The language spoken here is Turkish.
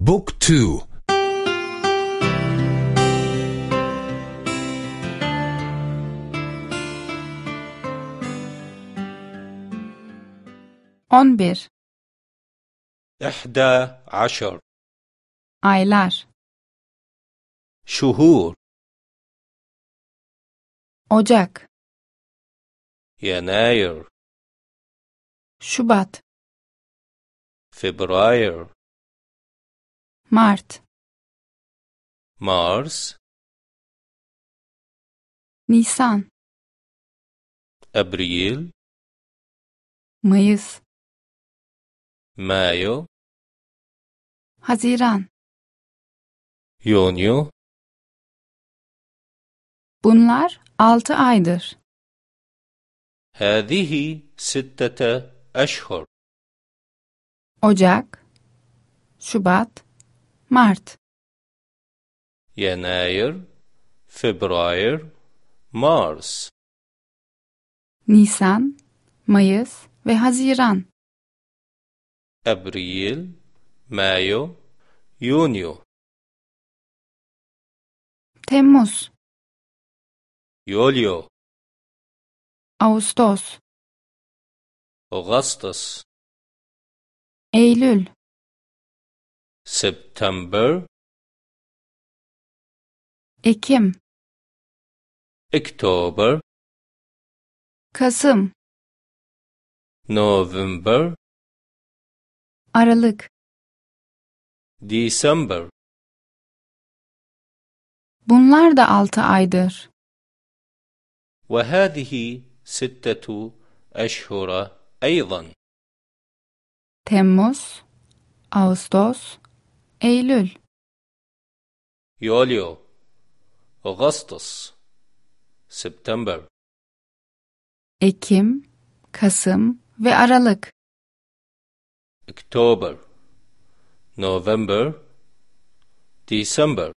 بوك تو. أنبر إحدى عشر. أيلار. شهور. أوجاك. يناير. شباط. فبراير. Mart. مارس Nisan. أبريل Mayıs. مايو Haziran. يونيو Bunlar altı aydır. هذه ستة أشهر Ocak. Şubat. Mart. Yenayir Febrayir Mars. Nisan Mayıs ve Haziran. Abril Mayo Yunyo Temmuz. Yolyo Ağustos. Ağustos Eylül. سبتمبر Ekim. أكتوبر Kasım. نوفمبر Aralık. ديسمبر Bunlar da altı aydır. وهذه ستة أشهر أيضا Temmuz. Ağustos. Eylül. يوليو أغسطس سبتمبر Ekim. Kasım ve Aralık. أكتوبر نوفمبر ديسمبر